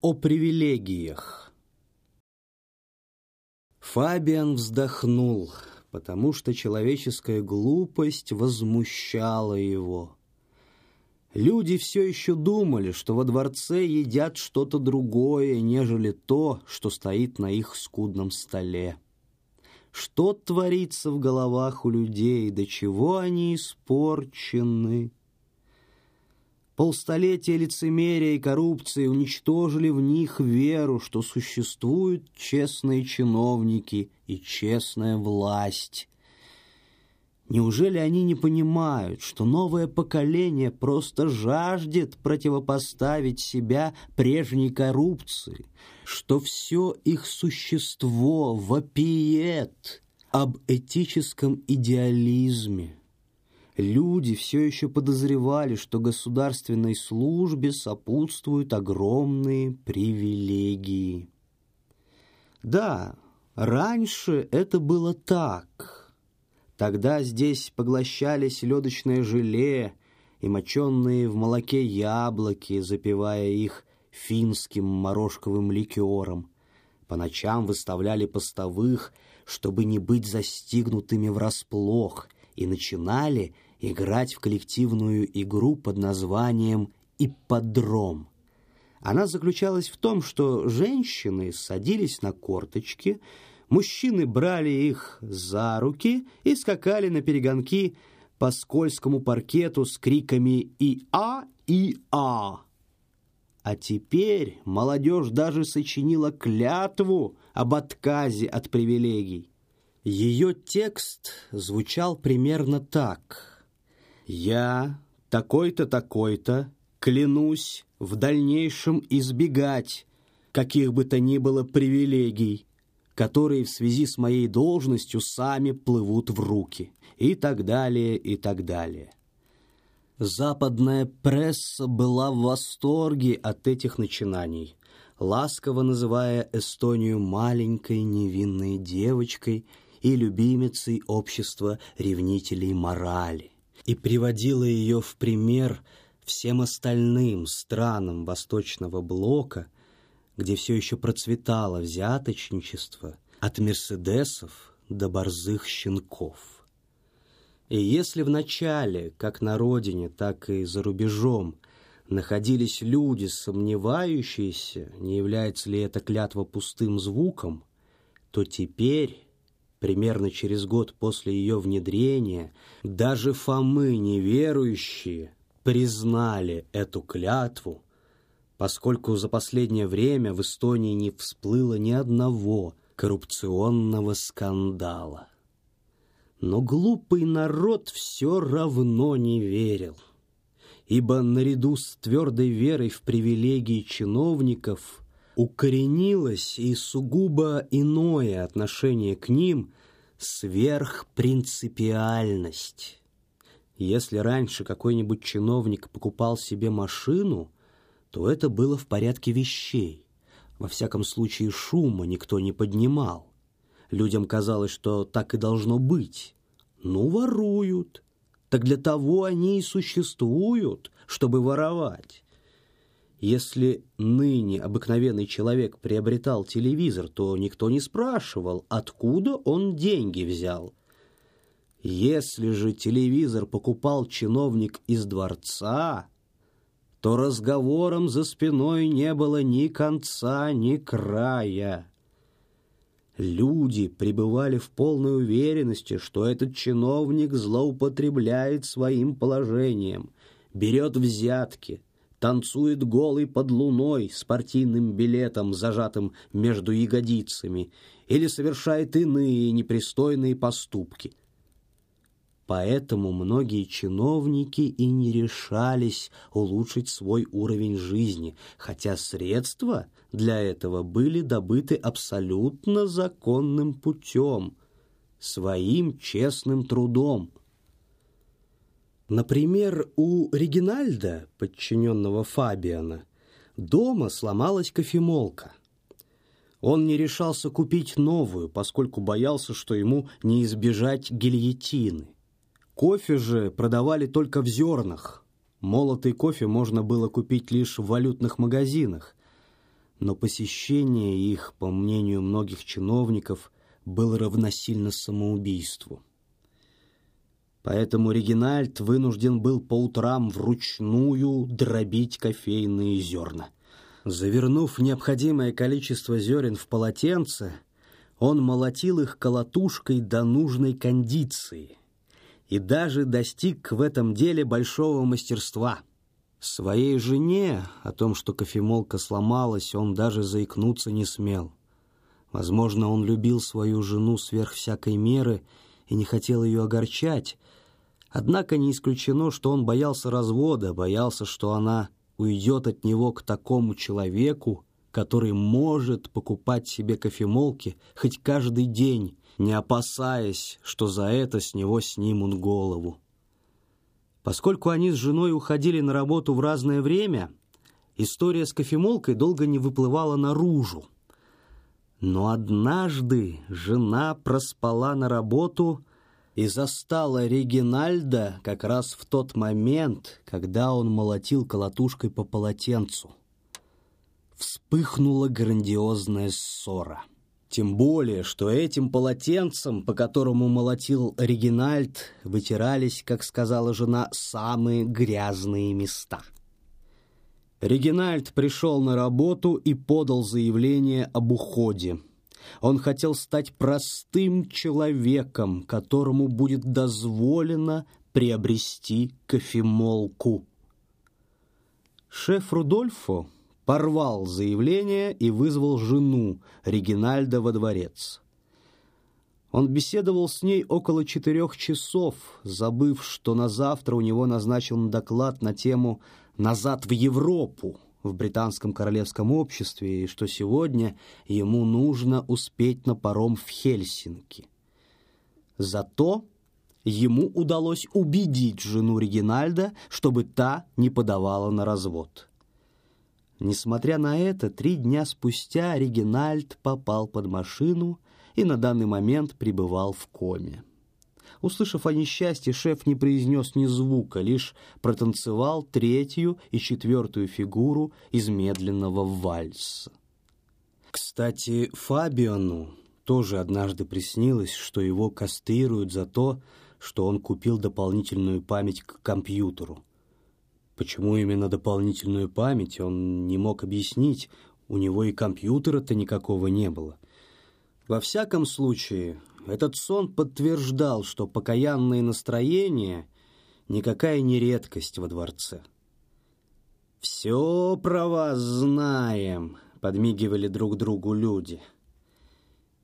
О привилегиях. Фабиан вздохнул, потому что человеческая глупость возмущала его. Люди все еще думали, что во дворце едят что-то другое, нежели то, что стоит на их скудном столе. Что творится в головах у людей, до чего они испорчены? Полстолетия лицемерия и коррупции уничтожили в них веру, что существуют честные чиновники и честная власть. Неужели они не понимают, что новое поколение просто жаждет противопоставить себя прежней коррупции, что все их существо вопиет об этическом идеализме? Люди все еще подозревали, что государственной службе сопутствуют огромные привилегии. Да, раньше это было так. Тогда здесь поглощались ледочное желе и моченные в молоке яблоки, запивая их финским морожковым ликером. По ночам выставляли постовых, чтобы не быть застигнутыми врасплох, и начинали – играть в коллективную игру под названием «Ипподром». Она заключалась в том, что женщины садились на корточки, мужчины брали их за руки и скакали на перегонки по скользкому паркету с криками «И-А! И-А!». А теперь молодежь даже сочинила клятву об отказе от привилегий. Ее текст звучал примерно так – я, такой-то, такой-то, клянусь в дальнейшем избегать каких бы то ни было привилегий, которые в связи с моей должностью сами плывут в руки, и так далее, и так далее. Западная пресса была в восторге от этих начинаний, ласково называя Эстонию маленькой невинной девочкой и любимицей общества ревнителей морали и приводила ее в пример всем остальным странам Восточного Блока, где все еще процветало взяточничество от мерседесов до борзых щенков. И если в начале, как на родине, так и за рубежом, находились люди, сомневающиеся, не является ли эта клятва пустым звуком, то теперь Примерно через год после ее внедрения даже Фомы неверующие признали эту клятву, поскольку за последнее время в Эстонии не всплыло ни одного коррупционного скандала. Но глупый народ все равно не верил, ибо наряду с твердой верой в привилегии чиновников – укоренилось и сугубо иное отношение к ним – сверхпринципиальность. Если раньше какой-нибудь чиновник покупал себе машину, то это было в порядке вещей. Во всяком случае, шума никто не поднимал. Людям казалось, что так и должно быть. Ну, воруют. Так для того они и существуют, чтобы воровать. Если ныне обыкновенный человек приобретал телевизор, то никто не спрашивал, откуда он деньги взял. Если же телевизор покупал чиновник из дворца, то разговором за спиной не было ни конца, ни края. Люди пребывали в полной уверенности, что этот чиновник злоупотребляет своим положением, берет взятки – танцует голый под луной с партийным билетом, зажатым между ягодицами, или совершает иные непристойные поступки. Поэтому многие чиновники и не решались улучшить свой уровень жизни, хотя средства для этого были добыты абсолютно законным путем, своим честным трудом. Например, у Регинальда, подчиненного Фабиана, дома сломалась кофемолка. Он не решался купить новую, поскольку боялся, что ему не избежать гильотины. Кофе же продавали только в зернах. Молотый кофе можно было купить лишь в валютных магазинах. Но посещение их, по мнению многих чиновников, было равносильно самоубийству. Поэтому Регинальд вынужден был по утрам вручную дробить кофейные зерна. Завернув необходимое количество зерен в полотенце, он молотил их колотушкой до нужной кондиции и даже достиг в этом деле большого мастерства. Своей жене о том, что кофемолка сломалась, он даже заикнуться не смел. Возможно, он любил свою жену сверх всякой меры и не хотел ее огорчать, однако не исключено, что он боялся развода, боялся, что она уйдет от него к такому человеку, который может покупать себе кофемолки хоть каждый день, не опасаясь, что за это с него снимут голову. Поскольку они с женой уходили на работу в разное время, история с кофемолкой долго не выплывала наружу. Но однажды жена проспала на работу и застала Регинальда как раз в тот момент, когда он молотил колотушкой по полотенцу. Вспыхнула грандиозная ссора. Тем более, что этим полотенцем, по которому молотил Регинальд, вытирались, как сказала жена, самые грязные места. Регинальд пришел на работу и подал заявление об уходе. Он хотел стать простым человеком, которому будет дозволено приобрести кофемолку. Шеф Рудольфо порвал заявление и вызвал жену Регинальда во дворец. Он беседовал с ней около четырех часов, забыв, что на завтра у него назначен доклад на тему «Назад в Европу», в британском королевском обществе и что сегодня ему нужно успеть на паром в Хельсинки. Зато ему удалось убедить жену Регинальда, чтобы та не подавала на развод. Несмотря на это, три дня спустя Регинальд попал под машину и на данный момент пребывал в коме. Услышав о несчастье, шеф не произнес ни звука, лишь протанцевал третью и четвертую фигуру из медленного вальса. Кстати, Фабиону тоже однажды приснилось, что его кастрируют за то, что он купил дополнительную память к компьютеру. Почему именно дополнительную память, он не мог объяснить, у него и компьютера-то никакого не было. Во всяком случае, этот сон подтверждал, что покаянное настроение никакая не редкость во дворце. «Все про вас знаем», — подмигивали друг другу люди.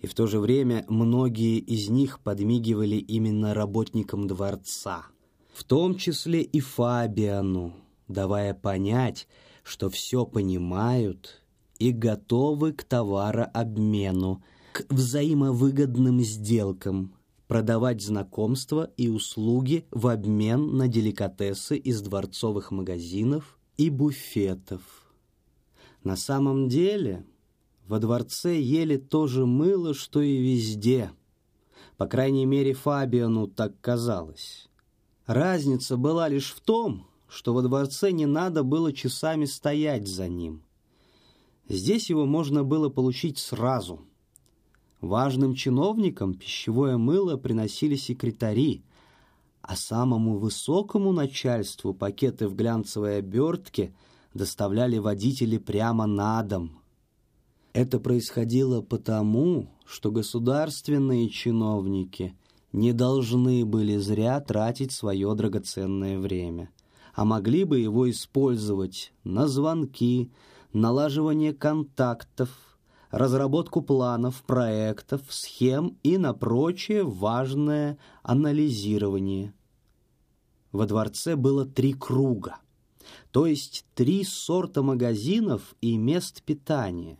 И в то же время многие из них подмигивали именно работникам дворца, в том числе и Фабиану, давая понять, что все понимают и готовы к товарообмену, к взаимовыгодным сделкам, продавать знакомства и услуги в обмен на деликатесы из дворцовых магазинов и буфетов. На самом деле во дворце ели то же мыло, что и везде. По крайней мере, Фабиану так казалось. Разница была лишь в том, что во дворце не надо было часами стоять за ним. Здесь его можно было получить сразу – Важным чиновникам пищевое мыло приносили секретари, а самому высокому начальству пакеты в глянцевой обертке доставляли водители прямо на дом. Это происходило потому, что государственные чиновники не должны были зря тратить свое драгоценное время, а могли бы его использовать на звонки, налаживание контактов, разработку планов, проектов, схем и на прочее важное анализирование. Во дворце было три круга, то есть три сорта магазинов и мест питания.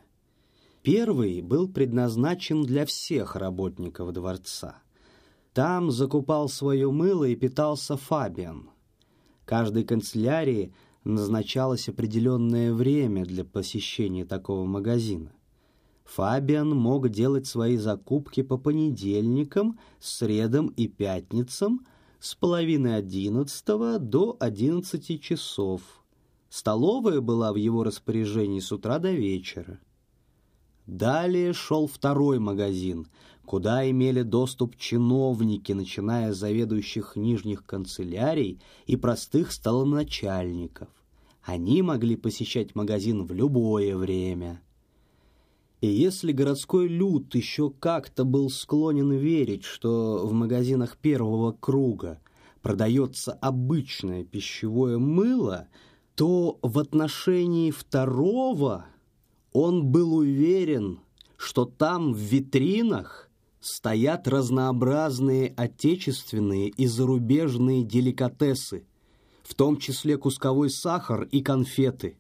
Первый был предназначен для всех работников дворца. Там закупал свое мыло и питался Фабиан. Каждой канцелярии назначалось определенное время для посещения такого магазина. Фабиан мог делать свои закупки по понедельникам, средам и пятницам с половины одиннадцатого до одиннадцати часов, Столовая была в его распоряжении с утра до вечера. Далее шел второй магазин, куда имели доступ чиновники, начиная с заведующих нижних канцелярий и простых столоначальников. Они могли посещать магазин в любое время. И если городской люд еще как-то был склонен верить, что в магазинах первого круга продается обычное пищевое мыло, то в отношении второго он был уверен, что там в витринах стоят разнообразные отечественные и зарубежные деликатесы, в том числе кусковой сахар и конфеты.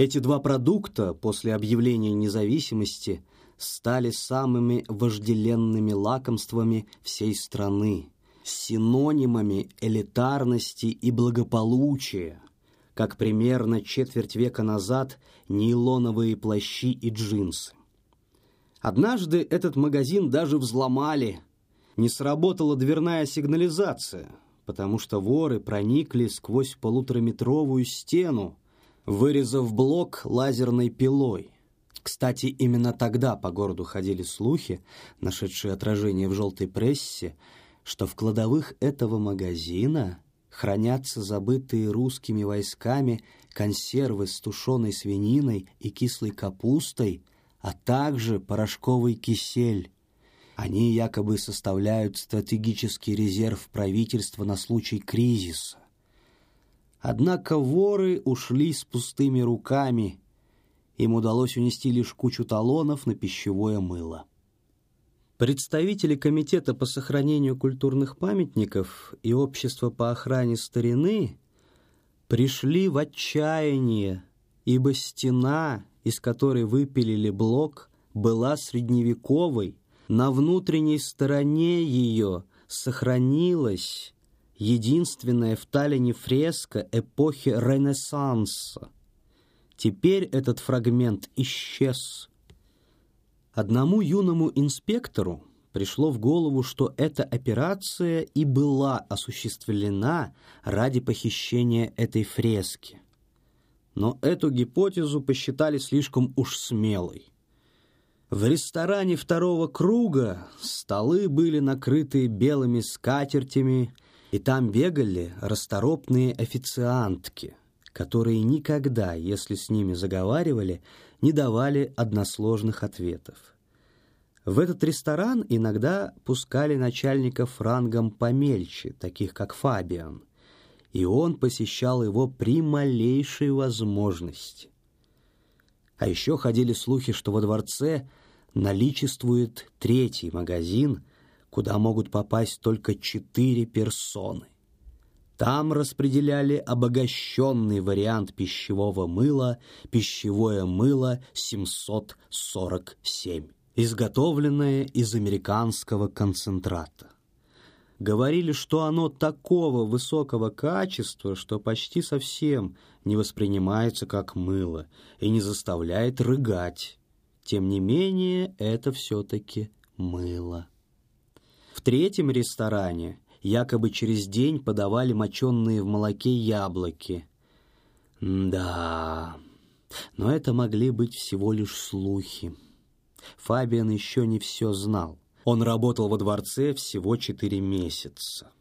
Эти два продукта после объявления независимости стали самыми вожделенными лакомствами всей страны, синонимами элитарности и благополучия, как примерно четверть века назад нейлоновые плащи и джинсы. Однажды этот магазин даже взломали. Не сработала дверная сигнализация, потому что воры проникли сквозь полутораметровую стену, вырезав блок лазерной пилой. Кстати, именно тогда по городу ходили слухи, нашедшие отражение в желтой прессе, что в кладовых этого магазина хранятся забытые русскими войсками консервы с тушеной свининой и кислой капустой, а также порошковый кисель. Они якобы составляют стратегический резерв правительства на случай кризиса. Однако воры ушли с пустыми руками. Им удалось унести лишь кучу талонов на пищевое мыло. Представители Комитета по сохранению культурных памятников и Общества по охране старины пришли в отчаяние, ибо стена из которой выпилили блок, была средневековой. На внутренней стороне ее сохранилась единственная в Таллине фреска эпохи Ренессанса. Теперь этот фрагмент исчез. Одному юному инспектору пришло в голову, что эта операция и была осуществлена ради похищения этой фрески но эту гипотезу посчитали слишком уж смелой. В ресторане второго круга столы были накрыты белыми скатертями, и там бегали расторопные официантки, которые никогда, если с ними заговаривали, не давали односложных ответов. В этот ресторан иногда пускали начальников рангом помельче, таких как Фабиан – и он посещал его при малейшей возможности. А еще ходили слухи, что во дворце наличествует третий магазин, куда могут попасть только четыре персоны. Там распределяли обогащенный вариант пищевого мыла «Пищевое мыло 747», изготовленное из американского концентрата говорили, что оно такого высокого качества, что почти совсем не воспринимается как мыло и не заставляет рыгать. Тем не менее, это все-таки мыло. В третьем ресторане якобы через день подавали моченные в молоке яблоки. Да, но это могли быть всего лишь слухи. Фабиан еще не все знал. Он работал во дворце всего четыре месяца.